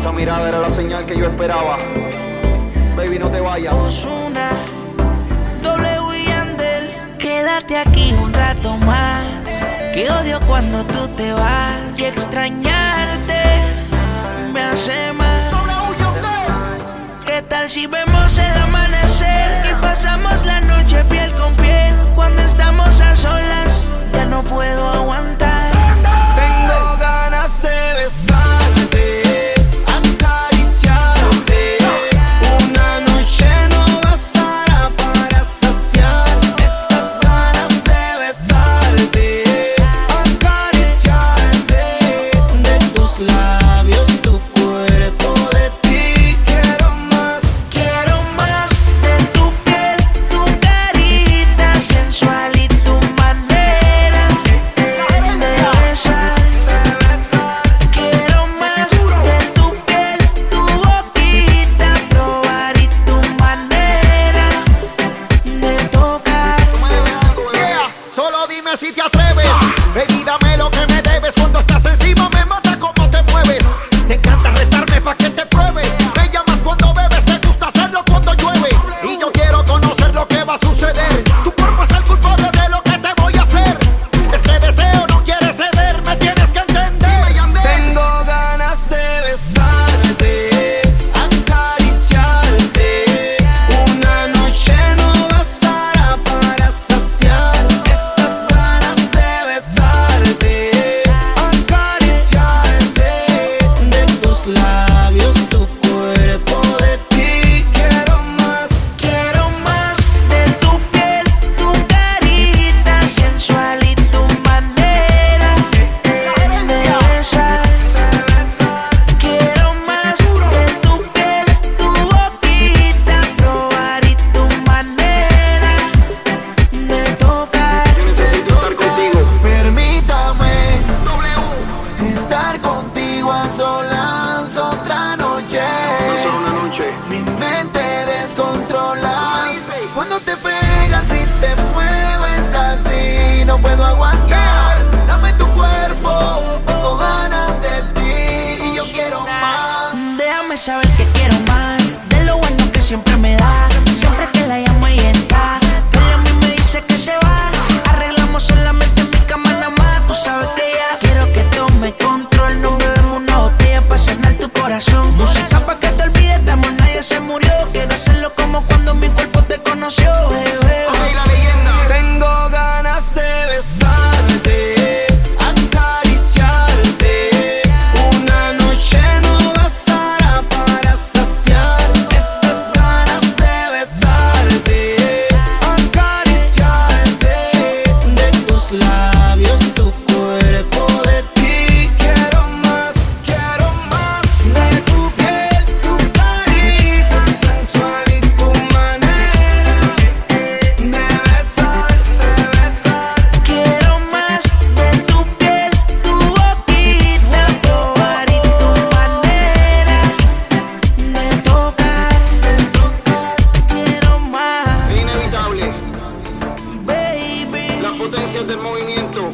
Esa mirada era la señal que yo esperaba. Baby, no te vayas. Osuna, W y Yandel, quédate aquí un rato más. Que odio cuando tú te vas y extrañarte me hace mal. ¿Qué tal si vemos el amanecer si te atreves. Baby, dame lo que me debes. Cuando estás encima Déjame saber que quiero más de lo bueno que siempre me da. Siempre que la llamo y está. Ella a mí me dice que se va. Arreglamos solamente mi cama nada más. Tú sabes que ya quiero que tome control. No bebemos una botella para sanar tu corazón. Música del movimiento.